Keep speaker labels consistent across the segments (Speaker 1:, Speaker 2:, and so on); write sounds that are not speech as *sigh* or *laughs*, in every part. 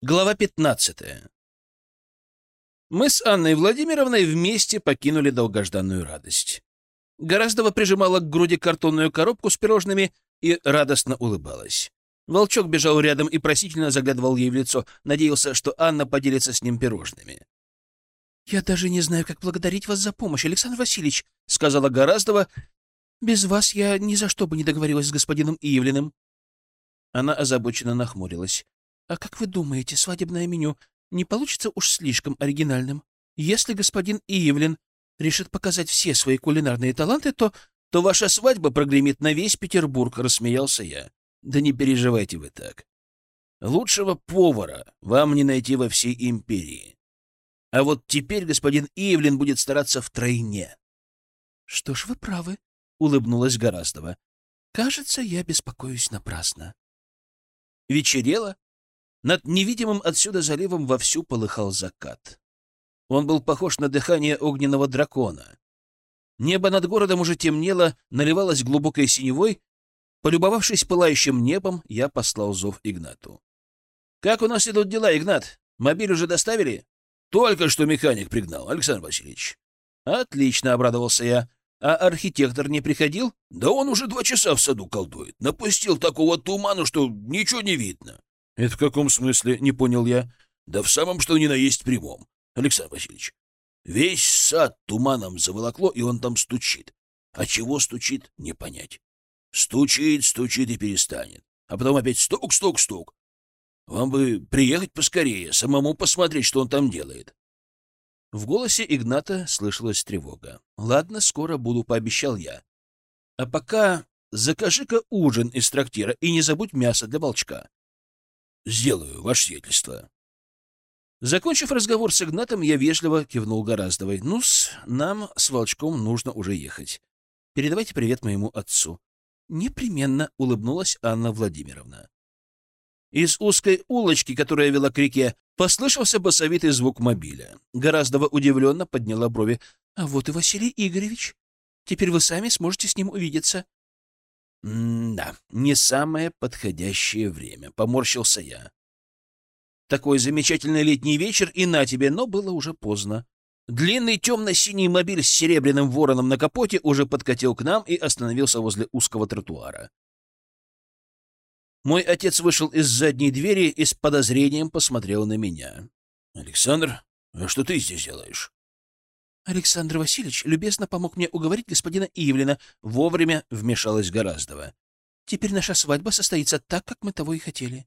Speaker 1: Глава 15. Мы с Анной Владимировной вместе покинули долгожданную радость. Гораздова прижимала к груди картонную коробку с пирожными и радостно улыбалась. Волчок бежал рядом и просительно заглядывал ей в лицо, надеялся, что Анна поделится с ним пирожными. «Я даже не знаю, как благодарить вас за помощь, Александр Васильевич», — сказала Гораздова. «Без вас я ни за что бы не договорилась с господином Иевлиным». Она озабоченно нахмурилась. «А как вы думаете, свадебное меню не получится уж слишком оригинальным? Если господин Иевлин решит показать все свои кулинарные таланты, то... то ваша свадьба прогремит на весь Петербург», — рассмеялся я. «Да не переживайте вы так. Лучшего повара вам не найти во всей империи. А вот теперь господин Иевлин будет стараться втройне». «Что ж, вы правы», — улыбнулась Гораздова. «Кажется, я беспокоюсь напрасно». Вечерело, над невидимым отсюда заливом вовсю полыхал закат. Он был похож на дыхание огненного дракона. Небо над городом уже темнело, наливалось глубокой синевой. Полюбовавшись пылающим небом, я послал зов Игнату. — Как у нас идут дела, Игнат? Мобиль уже доставили? — Только что механик пригнал, Александр Васильевич. — Отлично, — обрадовался я. — А архитектор не приходил? — Да он уже два часа в саду колдует. Напустил такого туману, что ничего не видно. «Это в каком смысле?» — не понял я. «Да в самом что ни на есть прямом, Александр Васильевич. Весь сад туманом заволокло, и он там стучит. А чего стучит, не понять. Стучит, стучит и перестанет. А потом опять стук, стук, стук. Вам бы приехать поскорее, самому посмотреть, что он там делает». В голосе Игната слышалась тревога. «Ладно, скоро буду», — пообещал я. «А пока закажи-ка ужин из трактира и не забудь мясо для волчка». Сделаю, ваше сиятельство. Закончив разговор с Игнатом, я вежливо кивнул Гораздовой. Ну-с, нам с Волчком нужно уже ехать. Передавайте привет моему отцу. Непременно улыбнулась Анна Владимировна. Из узкой улочки, которая вела к реке, послышался басовитый звук мобиля. Гораздова удивленно подняла брови. — А вот и Василий Игоревич. Теперь вы сами сможете с ним увидеться. «Да, не самое подходящее время», — поморщился я. Такой замечательный летний вечер, и на тебе, но было уже поздно. Длинный темно-синий мобиль с серебряным вороном на капоте уже подкатил к нам и остановился возле узкого тротуара. Мой отец вышел из задней двери и с подозрением посмотрел на меня. — Александр, а что ты здесь делаешь? Александр Васильевич любезно помог мне уговорить господина Ивлина. Вовремя вмешалась Гораздова. Теперь наша свадьба состоится так, как мы того и хотели.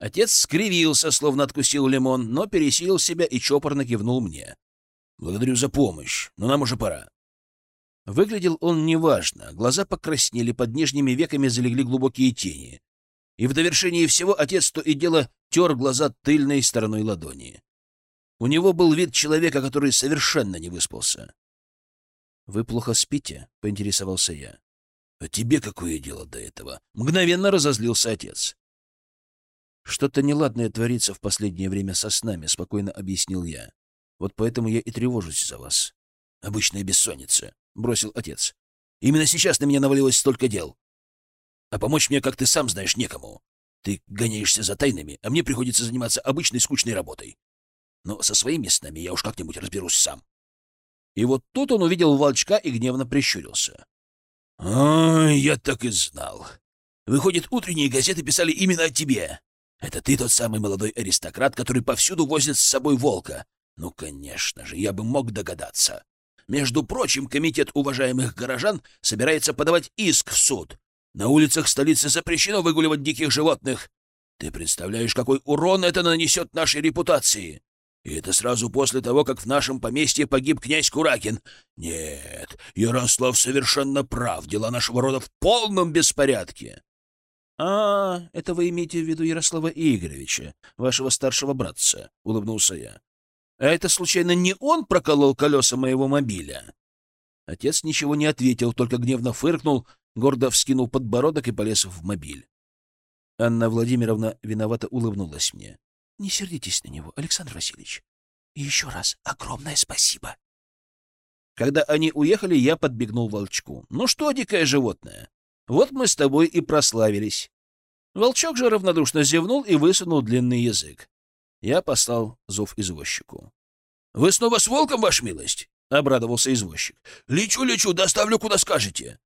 Speaker 1: Отец скривился, словно откусил лимон, но пересилил себя и чопорно кивнул мне. «Благодарю за помощь, но нам уже пора». Выглядел он неважно, глаза покраснели, под нижними веками залегли глубокие тени. И в довершении всего отец то и дело тер глаза тыльной стороной ладони. У него был вид человека, который совершенно не выспался. «Вы плохо спите?» — поинтересовался я. «А тебе какое дело до этого?» — мгновенно разозлился отец. «Что-то неладное творится в последнее время со снами», — спокойно объяснил я. «Вот поэтому я и тревожусь за вас». «Обычная бессонница», — бросил отец. «Именно сейчас на меня навалилось столько дел. А помочь мне, как ты сам знаешь, некому. Ты гоняешься за тайнами, а мне приходится заниматься обычной скучной работой но со своими снами я уж как-нибудь разберусь сам. И вот тут он увидел волчка и гневно прищурился. «Ой, я так и знал. Выходит, утренние газеты писали именно о тебе. Это ты тот самый молодой аристократ, который повсюду возит с собой волка. Ну, конечно же, я бы мог догадаться. Между прочим, комитет уважаемых горожан собирается подавать иск в суд. На улицах столицы запрещено выгуливать диких животных. Ты представляешь, какой урон это нанесет нашей репутации? И это сразу после того, как в нашем поместье погиб князь Куракин. Нет, Ярослав совершенно прав. Дела нашего рода в полном беспорядке. — А, это вы имеете в виду Ярослава Игоревича, вашего старшего братца, — улыбнулся я. — А это, случайно, не он проколол колеса моего мобиля? Отец ничего не ответил, только гневно фыркнул, гордо вскинул подбородок и полез в мобиль. Анна Владимировна виновато улыбнулась мне. Не сердитесь на него, Александр Васильевич. И еще раз огромное спасибо. Когда они уехали, я подбегнул волчку. Ну что, дикое животное, вот мы с тобой и прославились. Волчок же равнодушно зевнул и высунул длинный язык. Я послал зов извозчику. — Вы снова с волком, ваша милость? — обрадовался извозчик. — Лечу, лечу, доставлю, куда скажете.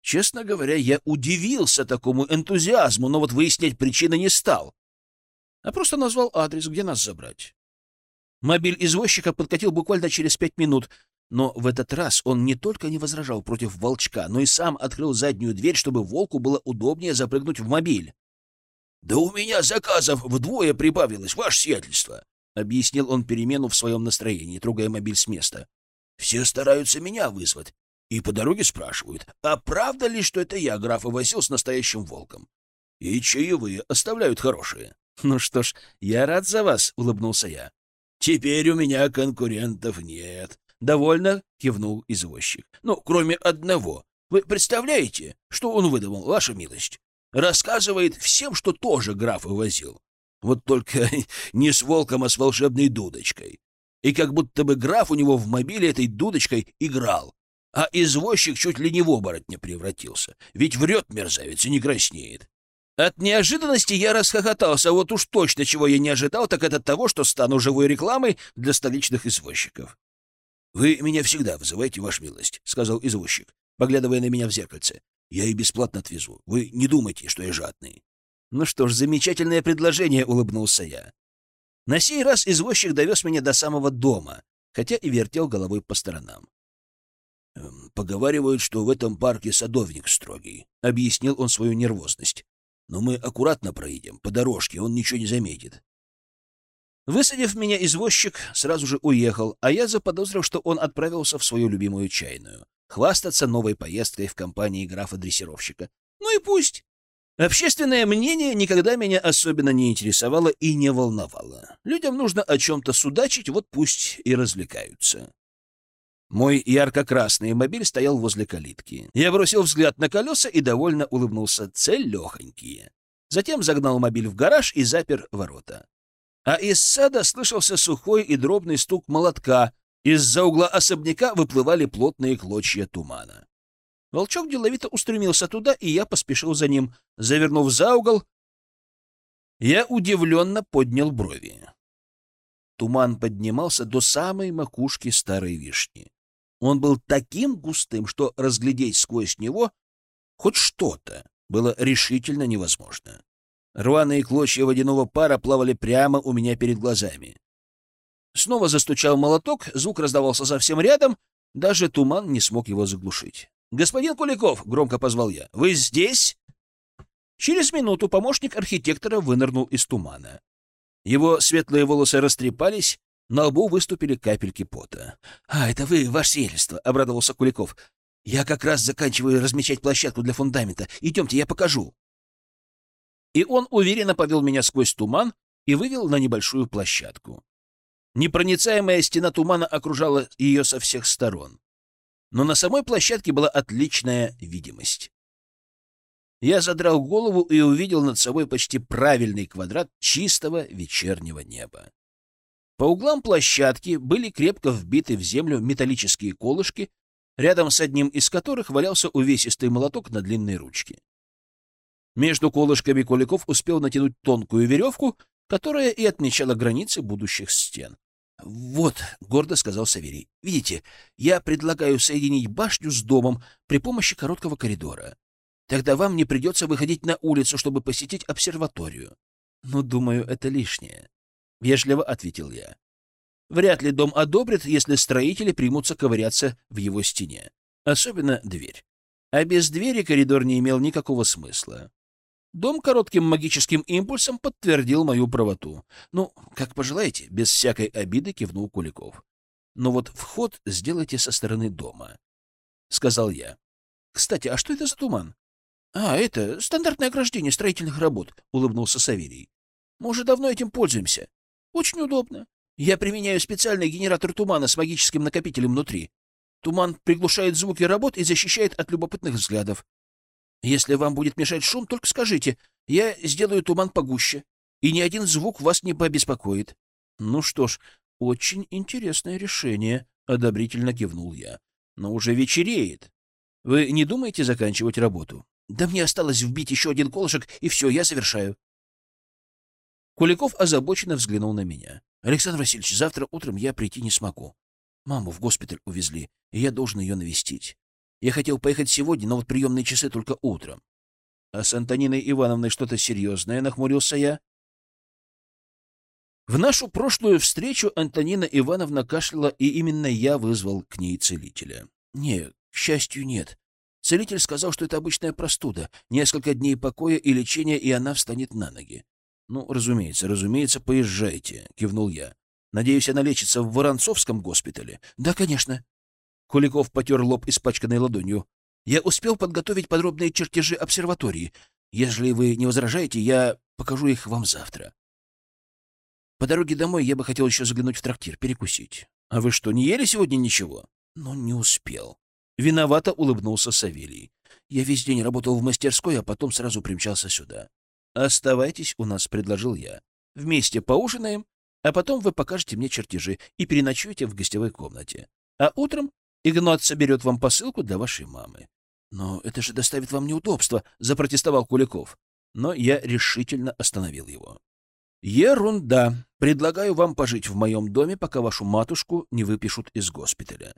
Speaker 1: Честно говоря, я удивился такому энтузиазму, но вот выяснять причины не стал, а просто назвал адрес, где нас забрать. Мобиль извозчика подкатил буквально через пять минут, но в этот раз он не только не возражал против волчка, но и сам открыл заднюю дверь, чтобы волку было удобнее запрыгнуть в мобиль. — Да у меня заказов вдвое прибавилось, ваше сиятельство! — объяснил он перемену в своем настроении, трогая мобиль с места. — Все стараются меня вызвать. И по дороге спрашивают, а правда ли, что это я графа возил с настоящим волком? И чаевые оставляют хорошие. — Ну что ж, я рад за вас, — улыбнулся я. — Теперь у меня конкурентов нет. Довольно кивнул извозчик. — Ну, кроме одного. Вы представляете, что он выдумал, ваша милость? Рассказывает всем, что тоже графа возил. Вот только *laughs* не с волком, а с волшебной дудочкой. И как будто бы граф у него в мобиле этой дудочкой играл. А извозчик чуть ли не в оборотня превратился. Ведь врет мерзавец и не краснеет. От неожиданности я расхохотался, а вот уж точно чего я не ожидал, так это того, что стану живой рекламой для столичных извозчиков. — Вы меня всегда вызываете, ваша милость, — сказал извозчик, поглядывая на меня в зеркальце. — Я и бесплатно отвезу. Вы не думайте, что я жадный. — Ну что ж, замечательное предложение, — улыбнулся я. На сей раз извозчик довез меня до самого дома, хотя и вертел головой по сторонам. Эм, «Поговаривают, что в этом парке садовник строгий», — объяснил он свою нервозность. «Но мы аккуратно проедем, по дорожке, он ничего не заметит». Высадив меня, извозчик сразу же уехал, а я заподозрил, что он отправился в свою любимую чайную, хвастаться новой поездкой в компании графа-дрессировщика. Ну и пусть. Общественное мнение никогда меня особенно не интересовало и не волновало. Людям нужно о чем-то судачить, вот пусть и развлекаются. Мой ярко-красный мобиль стоял возле калитки. Я бросил взгляд на колеса и довольно улыбнулся. Цель легонькие. Затем загнал мобиль в гараж и запер ворота. А из сада слышался сухой и дробный стук молотка. Из-за угла особняка выплывали плотные клочья тумана. Волчок деловито устремился туда, и я поспешил за ним. Завернув за угол, я удивленно поднял брови. Туман поднимался до самой макушки старой вишни. Он был таким густым, что разглядеть сквозь него хоть что-то было решительно невозможно. Рваные клочья водяного пара плавали прямо у меня перед глазами. Снова застучал молоток, звук раздавался совсем рядом, даже туман не смог его заглушить. «Господин Куликов!» — громко позвал я. «Вы здесь?» Через минуту помощник архитектора вынырнул из тумана. Его светлые волосы растрепались, на лбу выступили капельки пота. — А, это вы, ваше сельство, — обрадовался Куликов. — Я как раз заканчиваю размечать площадку для фундамента. Идемте, я покажу. И он уверенно повел меня сквозь туман и вывел на небольшую площадку. Непроницаемая стена тумана окружала ее со всех сторон. Но на самой площадке была отличная видимость. Я задрал голову и увидел над собой почти правильный квадрат чистого вечернего неба. По углам площадки были крепко вбиты в землю металлические колышки, рядом с одним из которых валялся увесистый молоток на длинной ручке. Между колышками Куликов успел натянуть тонкую веревку, которая и отмечала границы будущих стен. — Вот, — гордо сказал Саверий, — видите, я предлагаю соединить башню с домом при помощи короткого коридора. Тогда вам не придется выходить на улицу, чтобы посетить обсерваторию. Но, думаю, это лишнее. — вежливо ответил я. Вряд ли дом одобрит, если строители примутся ковыряться в его стене. Особенно дверь. А без двери коридор не имел никакого смысла. Дом коротким магическим импульсом подтвердил мою правоту. Ну, как пожелаете, без всякой обиды кивнул Куликов. Но вот вход сделайте со стороны дома, — сказал я. Кстати, а что это за туман? — А, это стандартное ограждение строительных работ, — улыбнулся Савелий. — Мы уже давно этим пользуемся. Очень удобно. Я применяю специальный генератор тумана с магическим накопителем внутри. Туман приглушает звуки работ и защищает от любопытных взглядов. Если вам будет мешать шум, только скажите. Я сделаю туман погуще, и ни один звук вас не побеспокоит. Ну что ж, очень интересное решение, — одобрительно кивнул я. Но уже вечереет. Вы не думаете заканчивать работу? Да мне осталось вбить еще один колышек, и все, я завершаю. Куликов озабоченно взглянул на меня. — Александр Васильевич, завтра утром я прийти не смогу. Маму в госпиталь увезли, и я должен ее навестить. Я хотел поехать сегодня, но вот приемные часы только утром. — А с Антониной Ивановной что-то серьезное, — нахмурился я. В нашу прошлую встречу Антонина Ивановна кашляла, и именно я вызвал к ней целителя. Нет, к счастью, нет. Целитель сказал, что это обычная простуда. Несколько дней покоя и лечения, и она встанет на ноги. «Ну, разумеется, разумеется, поезжайте», — кивнул я. «Надеюсь, она лечится в Воронцовском госпитале?» «Да, конечно». Куликов потер лоб, испачканной ладонью. «Я успел подготовить подробные чертежи обсерватории. Если вы не возражаете, я покажу их вам завтра. По дороге домой я бы хотел еще заглянуть в трактир, перекусить. А вы что, не ели сегодня ничего?» «Но не успел». Виновато улыбнулся Савелий. «Я весь день работал в мастерской, а потом сразу примчался сюда. «Оставайтесь у нас», — предложил я. «Вместе поужинаем, а потом вы покажете мне чертежи и переночуете в гостевой комнате. А утром Игнат соберет вам посылку для вашей мамы». «Но это же доставит вам неудобства», — запротестовал Куликов. Но я решительно остановил его. «Ерунда. Предлагаю вам пожить в моем доме, пока вашу матушку не выпишут из госпиталя.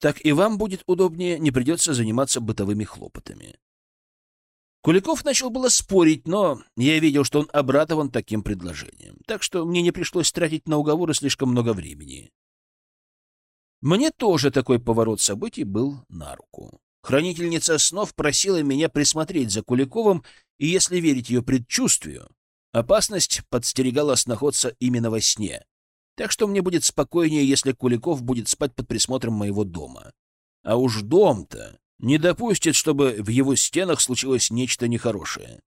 Speaker 1: Так и вам будет удобнее, не придется заниматься бытовыми хлопотами. Куликов начал было спорить, но я видел, что он обрадован таким предложением, так что мне не пришлось тратить на уговоры слишком много времени. Мне тоже такой поворот событий был на руку. Хранительница снов просила меня присмотреть за Куликовым, и, если верить ее предчувствию, опасность подстерегала сноходца именно во сне. Так что мне будет спокойнее, если Куликов будет спать под присмотром моего дома. А уж дом-то не допустит, чтобы в его стенах случилось нечто нехорошее.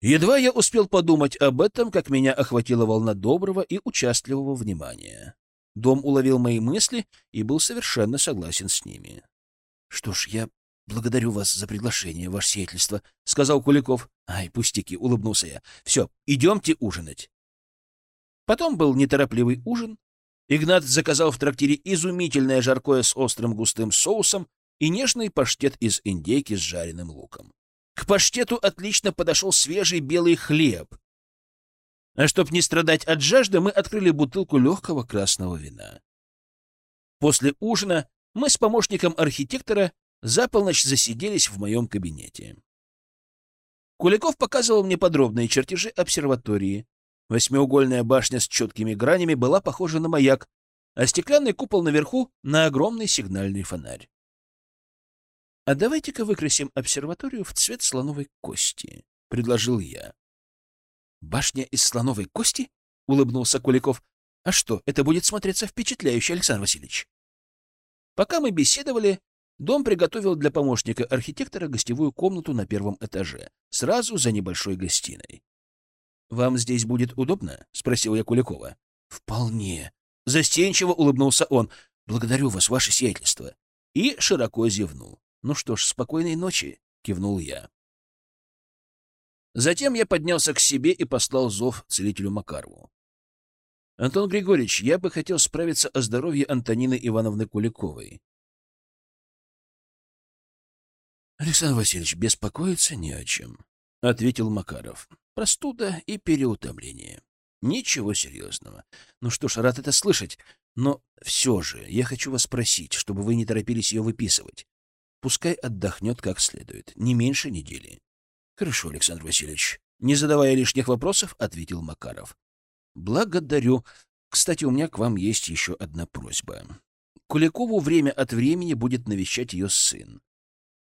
Speaker 1: Едва я успел подумать об этом, как меня охватила волна доброго и участливого внимания. Дом уловил мои мысли и был совершенно согласен с ними. — Что ж, я благодарю вас за приглашение, ваше сиятельство, — сказал Куликов. — Ай, пустяки, — улыбнулся я. — Все, идемте ужинать. Потом был неторопливый ужин, Игнат заказал в трактире изумительное жаркое с острым густым соусом и нежный паштет из индейки с жареным луком. К паштету отлично подошел свежий белый хлеб. А чтоб не страдать от жажды, мы открыли бутылку легкого красного вина. После ужина мы с помощником архитектора за полночь засиделись в моем кабинете. Куликов показывал мне подробные чертежи обсерватории, Восьмиугольная башня с четкими гранями была похожа на маяк, а стеклянный купол наверху — на огромный сигнальный фонарь. «А давайте-ка выкрасим обсерваторию в цвет слоновой кости», — предложил я. «Башня из слоновой кости?» — улыбнулся Куликов. «А что, это будет смотреться впечатляюще, Александр Васильевич?» Пока мы беседовали, дом приготовил для помощника архитектора гостевую комнату на первом этаже, сразу за небольшой гостиной. «Вам здесь будет удобно?» — спросил я Куликова. «Вполне». Застенчиво улыбнулся он. «Благодарю вас, ваше сиятельство». И широко зевнул. «Ну что ж, спокойной ночи», — кивнул я. Затем я поднялся к себе и послал зов целителю Макарову. «Антон Григорьевич, я бы хотел справиться о здоровье Антонины Ивановны Куликовой». «Александр Васильевич, беспокоиться не о чем», — ответил Макаров. Простуда и переутомление. Ничего серьезного. Ну что ж, рад это слышать. Но все же я хочу вас спросить, чтобы вы не торопились ее выписывать. Пускай отдохнет как следует. Не меньше недели. Хорошо, Александр Васильевич. Не задавая лишних вопросов, ответил Макаров. Благодарю. Кстати, у меня к вам есть еще одна просьба. Куликову время от времени будет навещать ее сын.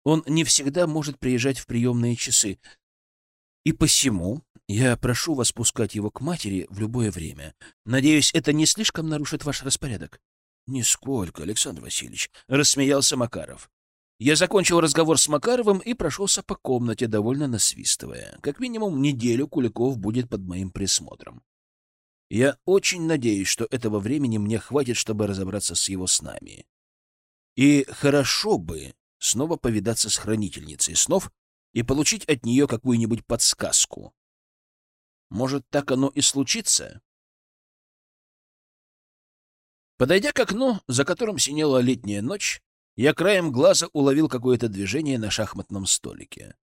Speaker 1: Он не всегда может приезжать в приемные часы, и посему я прошу вас пускать его к матери в любое время. Надеюсь, это не слишком нарушит ваш распорядок. — Нисколько, Александр Васильевич, — рассмеялся Макаров. Я закончил разговор с Макаровым и прошелся по комнате, довольно насвистывая. Как минимум неделю Куликов будет под моим присмотром. Я очень надеюсь, что этого времени мне хватит, чтобы разобраться с его снами. И хорошо бы снова повидаться с хранительницей снов и получить от нее какую-нибудь подсказку. Может, так оно и случится? Подойдя к окну, за которым синела летняя ночь, я краем глаза уловил какое-то движение на шахматном столике.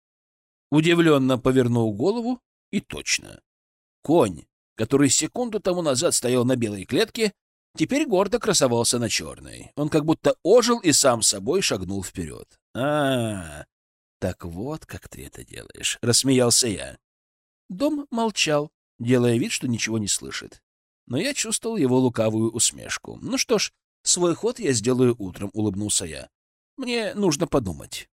Speaker 1: Удивленно повернул голову И точно. Конь, который секунду тому назад стоял на белой клетке, теперь гордо красовался на черной. Он как будто ожил и сам собой шагнул вперед. а, -а, -а так вот как ты это делаешь, — рассмеялся я. Дом молчал, делая вид, что ничего не слышит. Но я чувствовал его лукавую усмешку. Ну что ж, свой ход я сделаю утром, — улыбнулся я. Мне нужно подумать.